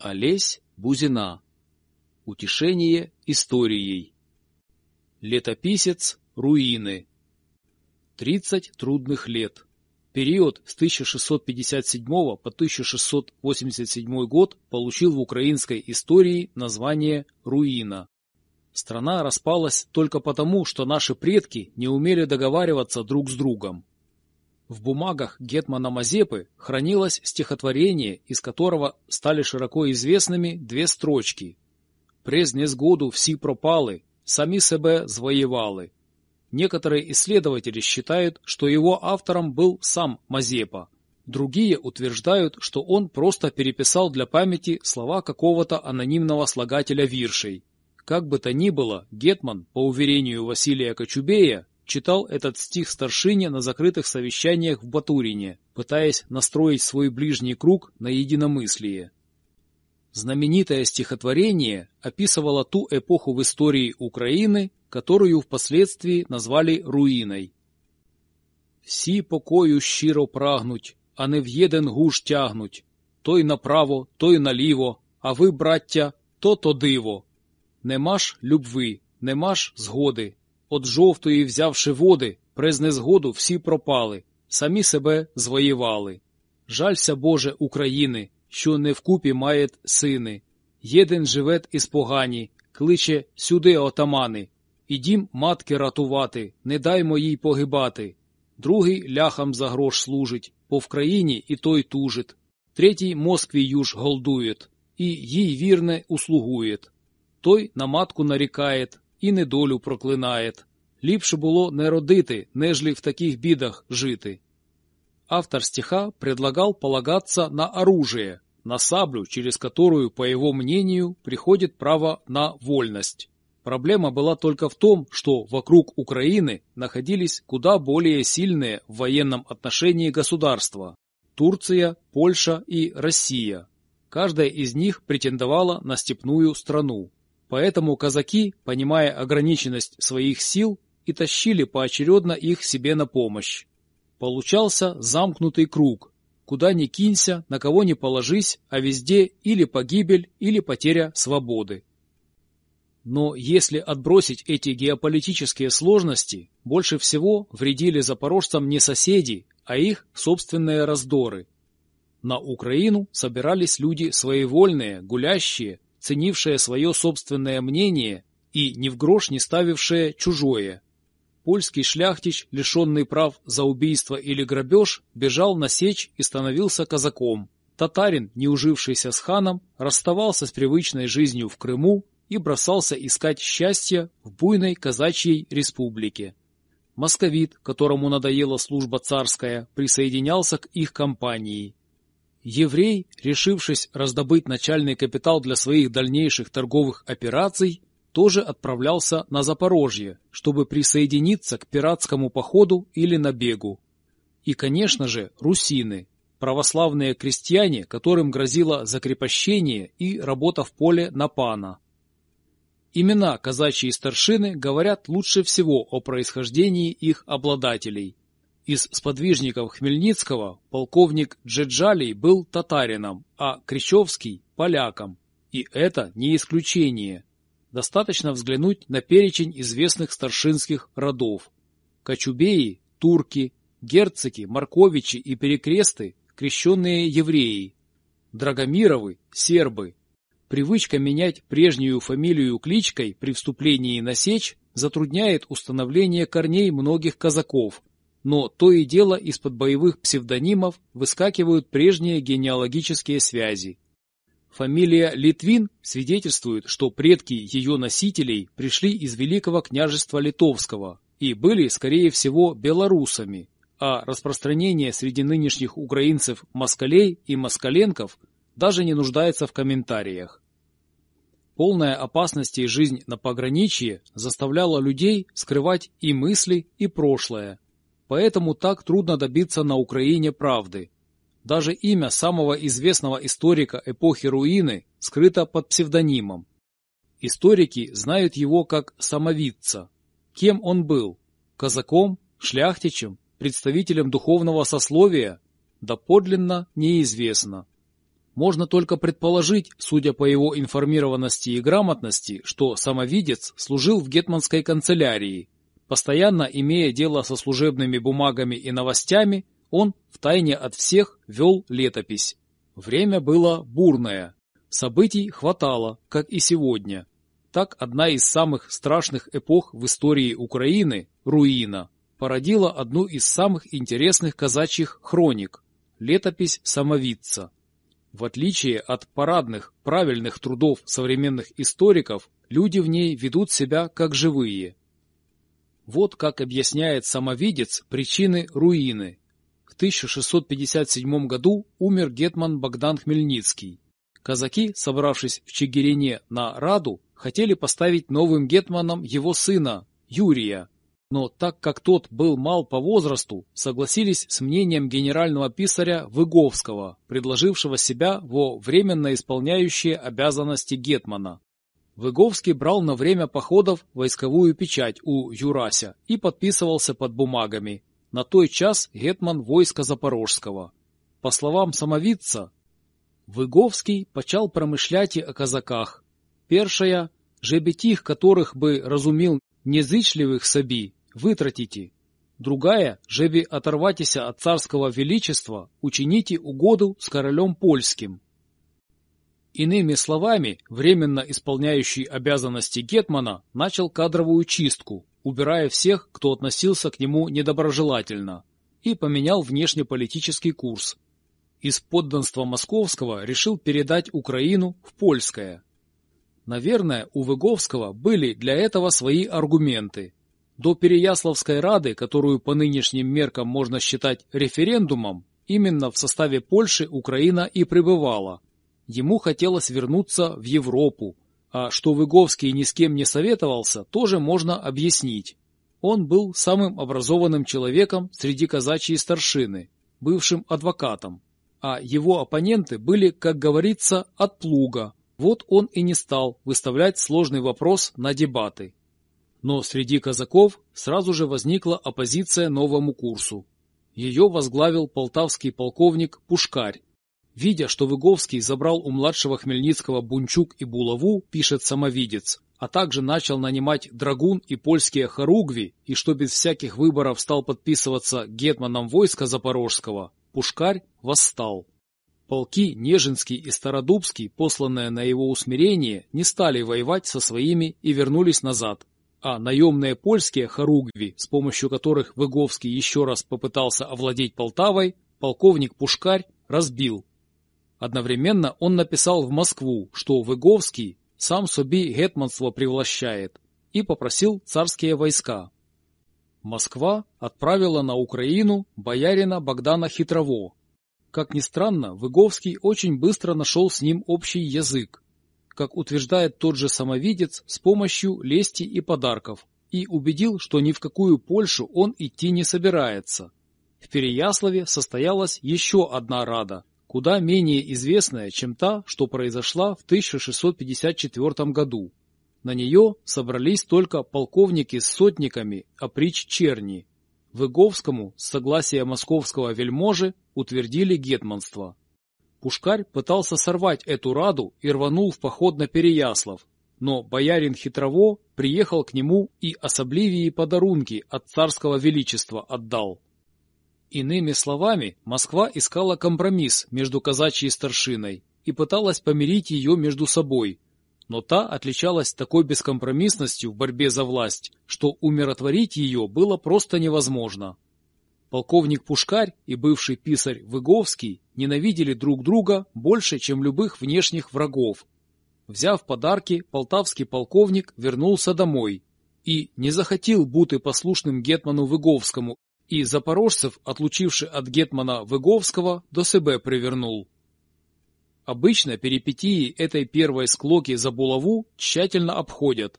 Олесь Бузина. Утешение историей. Летописец руины. 30 трудных лет. Период с 1657 по 1687 год получил в украинской истории название «Руина». Страна распалась только потому, что наши предки не умели договариваться друг с другом. В бумагах Гетмана Мазепы хранилось стихотворение, из которого стали широко известными две строчки. «През незгоду всі пропали, сами себе звоевали». Некоторые исследователи считают, что его автором был сам Мазепа. Другие утверждают, что он просто переписал для памяти слова какого-то анонимного слагателя виршей. Как бы то ни было, Гетман, по уверению Василия Кочубея, читал этот стих старшине на закрытых совещаниях в Батурине, пытаясь настроить свой ближний круг на единомыслие. Знаменитое стихотворение описывало ту эпоху в истории Украины, которую впоследствии назвали руиной. «Всі покою щиро прагнуть, а не в єден гуш тягнуть, той направо, той наліво, а ви, браття, то то диво. Нема ж любви, нема ж згоди, От жовтої, взявши води, през незгоду всі пропали, самі себе звоєвали. Жалься, Боже, України, що не вкупі має сини. Єден живет із погані, кличе сюди отамани. Ідім матки ратувати, не дай моїй погибати. Другий ляхам за грош служить, по Вкраїні і той тужит. Третій Москві юж голдует, і їй вірне услугует. Той на матку нарікает, і недолю проклинає. Ліпше було не родити, нежели в таких бідах жити. Автор стиха предлагал полагаться на оружие, на саблю, через которую, по его мнению, приходит право на вольность. Проблема была только в том, что вокруг Украины находились куда более сильные в военном отношении государства – Турция, Польша и Россия. Каждая из них претендовала на степную страну. Поэтому казаки, понимая ограниченность своих сил, и тащили поочередно их себе на помощь. Получался замкнутый круг. Куда ни кинься, на кого ни положись, а везде или погибель, или потеря свободы. Но если отбросить эти геополитические сложности, больше всего вредили запорожцам не соседи, а их собственные раздоры. На Украину собирались люди своевольные, гулящие, ценившие свое собственное мнение и ни в грош не ставившие чужое. Польский шляхтич, лишенный прав за убийство или грабеж, бежал на сечь и становился казаком. Татарин, не ужившийся с ханом, расставался с привычной жизнью в Крыму и бросался искать счастье в буйной казачьей республике. Московит, которому надоела служба царская, присоединялся к их компании. Еврей, решившись раздобыть начальный капитал для своих дальнейших торговых операций, тоже отправлялся на Запорожье, чтобы присоединиться к пиратскому походу или набегу. И, конечно же, русины, православные крестьяне, которым грозило закрепощение и работа в поле на пана. Имена казачьи старшины говорят лучше всего о происхождении их обладателей. Из сподвижников Хмельницкого полковник Джеджалий был татарином, а Кричевский – поляком. И это не исключение – Достаточно взглянуть на перечень известных старшинских родов. Кочубеи – турки, герцоги, марковичи и перекресты – крещенные евреи. Драгомировы – сербы. Привычка менять прежнюю фамилию кличкой при вступлении на сечь затрудняет установление корней многих казаков, но то и дело из-под боевых псевдонимов выскакивают прежние генеалогические связи. Фамилия Литвин свидетельствует, что предки ее носителей пришли из Великого княжества Литовского и были, скорее всего, белорусами, а распространение среди нынешних украинцев москалей и москаленков даже не нуждается в комментариях. Полная опасности жизнь на пограничье заставляла людей скрывать и мысли, и прошлое. Поэтому так трудно добиться на Украине правды. Даже имя самого известного историка эпохи руины скрыто под псевдонимом. Историки знают его как самовидца. Кем он был? Казаком? Шляхтичем? Представителем духовного сословия? Да подлинно неизвестно. Можно только предположить, судя по его информированности и грамотности, что самовидец служил в гетманской канцелярии. Постоянно имея дело со служебными бумагами и новостями, он втайне от всех вел летопись. Время было бурное. Событий хватало, как и сегодня. Так одна из самых страшных эпох в истории Украины, Руина, породила одну из самых интересных казачьих хроник – летопись самовидца. В отличие от парадных, правильных трудов современных историков, люди в ней ведут себя как живые. Вот как объясняет самовидец причины руины. В 1657 году умер гетман Богдан Хмельницкий. Казаки, собравшись в Чигирине на Раду, хотели поставить новым гетманом его сына, Юрия. Но так как тот был мал по возрасту, согласились с мнением генерального писаря Выговского, предложившего себя во временно исполняющие обязанности гетмана. Выговский брал на время походов войсковую печать у Юрася и подписывался под бумагами. На той час гетман войска Запорожского. По словам самовидца, Выговский почал промышляти о казаках. Першая, жебе тих, которых бы разумел незычливых собі, вытратите. Другая, жебе оторватися от царского величества, учините угоду с королем польским. Иными словами, временно исполняющий обязанности Гетмана начал кадровую чистку, убирая всех, кто относился к нему недоброжелательно, и поменял внешнеполитический курс, из подданства московского решил передать Украину в польское. Наверное, у Выговского были для этого свои аргументы. До Переяславской Рады, которую по нынешним меркам можно считать референдумом, именно в составе Польши Украина и пребывала. Ему хотелось вернуться в Европу, а что Выговский ни с кем не советовался, тоже можно объяснить. Он был самым образованным человеком среди казачьей старшины, бывшим адвокатом а его оппоненты были, как говорится, от плуга. Вот он и не стал выставлять сложный вопрос на дебаты. Но среди казаков сразу же возникла оппозиция новому курсу. Ее возглавил полтавский полковник Пушкарь. Видя, что Выговский забрал у младшего Хмельницкого Бунчук и Булаву, пишет самовидец, а также начал нанимать драгун и польские хоругви, и что без всяких выборов стал подписываться гетманом войска Запорожского, Пушкарь восстал. Полки Нежинский и Стародубский, посланные на его усмирение, не стали воевать со своими и вернулись назад. А наемные польские хоругви, с помощью которых Выговский еще раз попытался овладеть Полтавой, полковник Пушкарь разбил. Одновременно он написал в Москву, что Выговский сам собі гетманство привлащает, и попросил царские войска. Москва отправила на Украину боярина Богдана Хитрово. Как ни странно, Выговский очень быстро нашел с ним общий язык, как утверждает тот же самовидец, с помощью лести и подарков, и убедил, что ни в какую Польшу он идти не собирается. В Переяславе состоялась еще одна рада, куда менее известная, чем та, что произошла в 1654 году. На нее собрались только полковники с сотниками оприч черни. Выговскому с согласия московского вельможи утвердили гетманство. Пушкарь пытался сорвать эту раду и рванул в поход на Переяслав, но боярин Хитрово приехал к нему и особливые подарунки от царского величества отдал. Иными словами, Москва искала компромисс между казачьей старшиной и пыталась помирить ее между собой – но та отличалась такой бескомпромиссностью в борьбе за власть, что умиротворить ее было просто невозможно. Полковник Пушкарь и бывший писарь Выговский ненавидели друг друга больше, чем любых внешних врагов. Взяв подарки, полтавский полковник вернулся домой и не захотел бути послушним гетману Выговскому, и запорожцев, отлучивши от гетмана Выговского, до себе привернул. Обычно перипетии этой первой склоки за булаву тщательно обходят.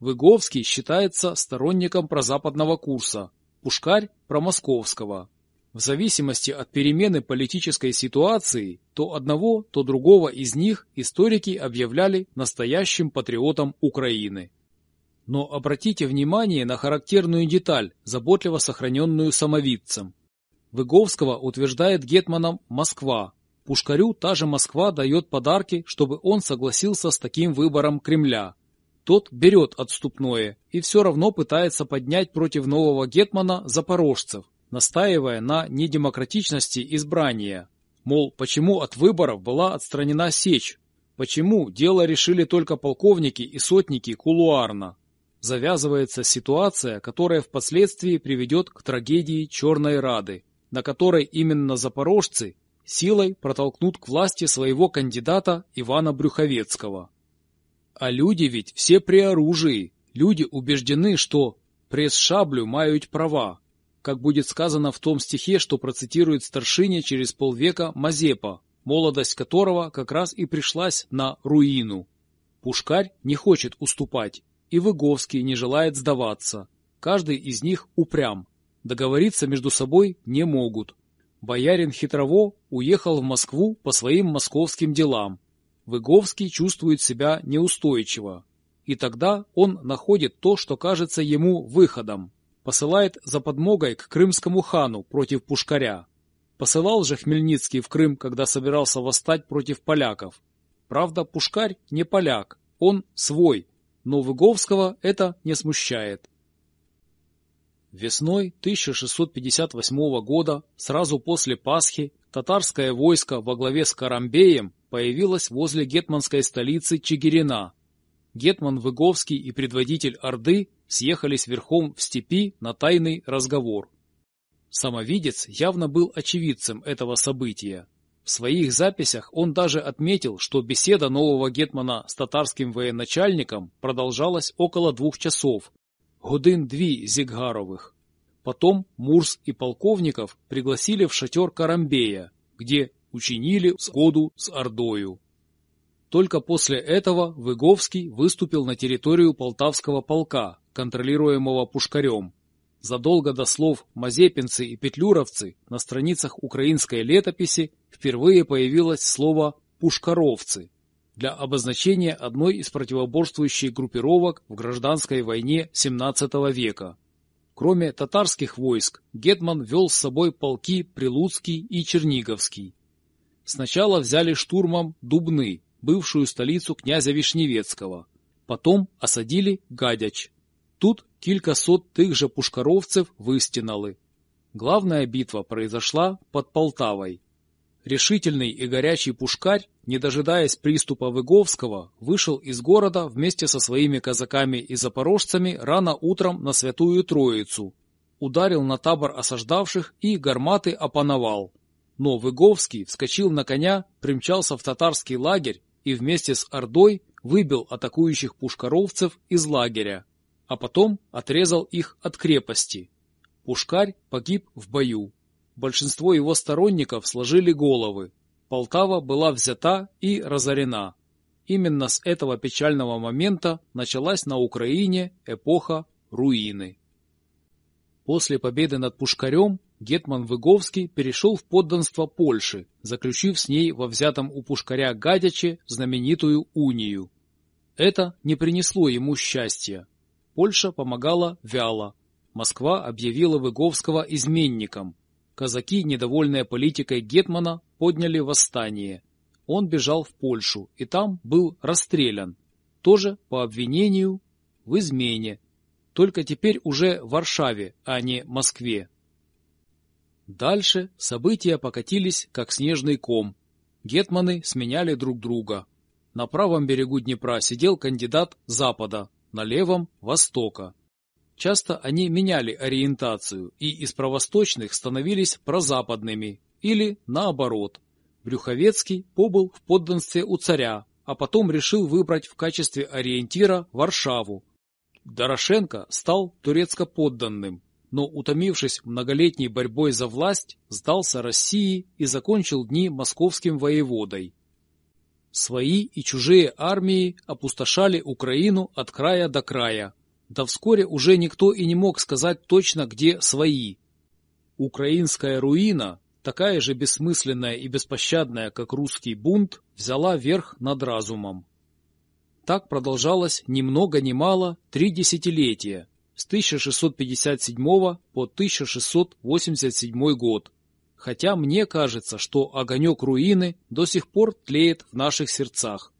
Выговский считается сторонником прозападного курса, Пушкарь – промосковского. В зависимости от перемены политической ситуации, то одного, то другого из них историки объявляли настоящим патриотом Украины. Но обратите внимание на характерную деталь, заботливо сохраненную самовидцем. Выговского утверждает гетманом Москва, Пушкарю та же Москва дает подарки, чтобы он согласился с таким выбором Кремля. Тот берет отступное и все равно пытается поднять против нового гетмана запорожцев, настаивая на недемократичности избрания. Мол, почему от выборов была отстранена Сечь? Почему дело решили только полковники и сотники кулуарно? Завязывается ситуация, которая впоследствии приведет к трагедии Черной Рады, на которой именно запорожцы силой протолкнут к власти своего кандидата Ивана Брюховецкого. А люди ведь все при оружии, люди убеждены, что пресс-шаблю мают права, как будет сказано в том стихе, что процитирует старшине через полвека Мазепа, молодость которого как раз и пришлась на руину. Пушкарь не хочет уступать, и Выговский не желает сдаваться. Каждый из них упрям. Договориться между собой не могут. Боярин Хитрово уехал в Москву по своим московским делам. Выговский чувствует себя неустойчиво. И тогда он находит то, что кажется ему выходом. Посылает за подмогой к крымскому хану против Пушкаря. Посылал же Хмельницкий в Крым, когда собирался восстать против поляков. Правда, Пушкарь не поляк, он свой, но Выговского это не смущает. Весной 1658 года, сразу после Пасхи, татарское войско во главе с Карамбеем появилось возле гетманской столицы Чигирина. Гетман Выговский и предводитель Орды съехались верхом в степи на тайный разговор. Самовидец явно был очевидцем этого события. В своих записях он даже отметил, что беседа нового гетмана с татарским военачальником продолжалась около двух часов, годин дві Зиггаровых. Потом Мурс и полковников пригласили в шатер Карамбея, где учинили сходу с Ордою. Только после этого Выговский выступил на территорию Полтавского полка, контролируемого Пушкарем. Задолго до слов «мазепинцы» и «петлюровцы» на страницах украинской летописи впервые появилось слово «пушкаровцы», для обозначения одной из противоборствующих группировок в гражданской войне XVII века. Кроме татарских войск, Гетман вел с собой полки Прилуцкий и Черниговский. Сначала взяли штурмом Дубны, бывшую столицу князя Вишневецкого, потом осадили Гадяч. Тут кількасот тих же пушкаровцев выстинали. Главная битва произошла под Полтавой. Решительный и горячий пушкарь, не дожидаясь приступа Выговского, вышел из города вместе со своими казаками и запорожцами рано утром на Святую Троицу, ударил на табор осаждавших и гарматы опановал. Но Выговский вскочил на коня, примчался в татарский лагерь и вместе с Ордой выбил атакующих пушкаровцев из лагеря, а потом отрезал их от крепости. Пушкарь погиб в бою большинство его сторонников сложили головы. Полтава была взята и разорена. Именно с этого печального момента началась на Украине эпоха руины. После победы над Пушкарем Гетман Выговский перешел в подданство Польши, заключив с ней во взятом у Пушкаря Гадяче знаменитую унию. Это не принесло ему счастья. Польша помогала вяло. Москва объявила Выговского изменником, Казаки, недовольные политикой Гетмана, подняли восстание. Он бежал в Польшу и там был расстрелян. Тоже по обвинению в измене. Только теперь уже в Варшаве, а не Москве. Дальше события покатились, как снежный ком. Гетманы сменяли друг друга. На правом берегу Днепра сидел кандидат Запада, на левом – Востока. Часто они меняли ориентацию и из правосточных становились прозападными или наоборот. Брюховецкий побыл в подданстве у царя, а потом решил выбрать в качестве ориентира Варшаву. Дорошенко стал турецко-подданным, но, утомившись многолетней борьбой за власть, сдался России и закончил дни московским воеводой. Свои и чужие армии опустошали Украину от края до края, да вскоре уже никто и не мог сказать точно, где свои. Украинская руина, такая же бессмысленная и беспощадная, как русский бунт, взяла верх над разумом. Так продолжалось ни много ни мало три десятилетия, с 1657 по 1687 год. Хотя мне кажется, что огонек руины до сих пор тлеет в наших сердцах.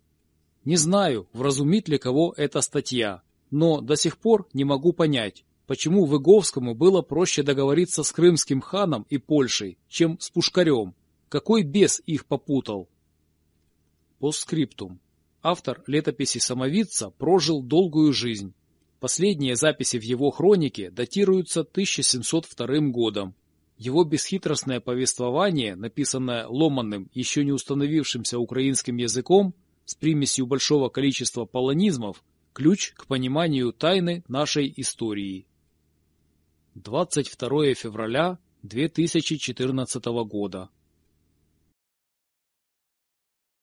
Не знаю, вразумит ли кого эта статья, но до сих пор не могу понять, почему Выговскому было проще договориться с крымским ханом и Польшей, чем с Пушкарем. Какой бес их попутал? Постскриптум. Автор летописи самовидца прожил долгую жизнь. Последние записи в его хронике датируются 1702 годом. Его бесхитростное повествование, написанное ломанным, еще не установившимся украинским языком, с примесью большого количества полонизмов, ключ к пониманию тайны нашей истории. 22 февраля 2014 года.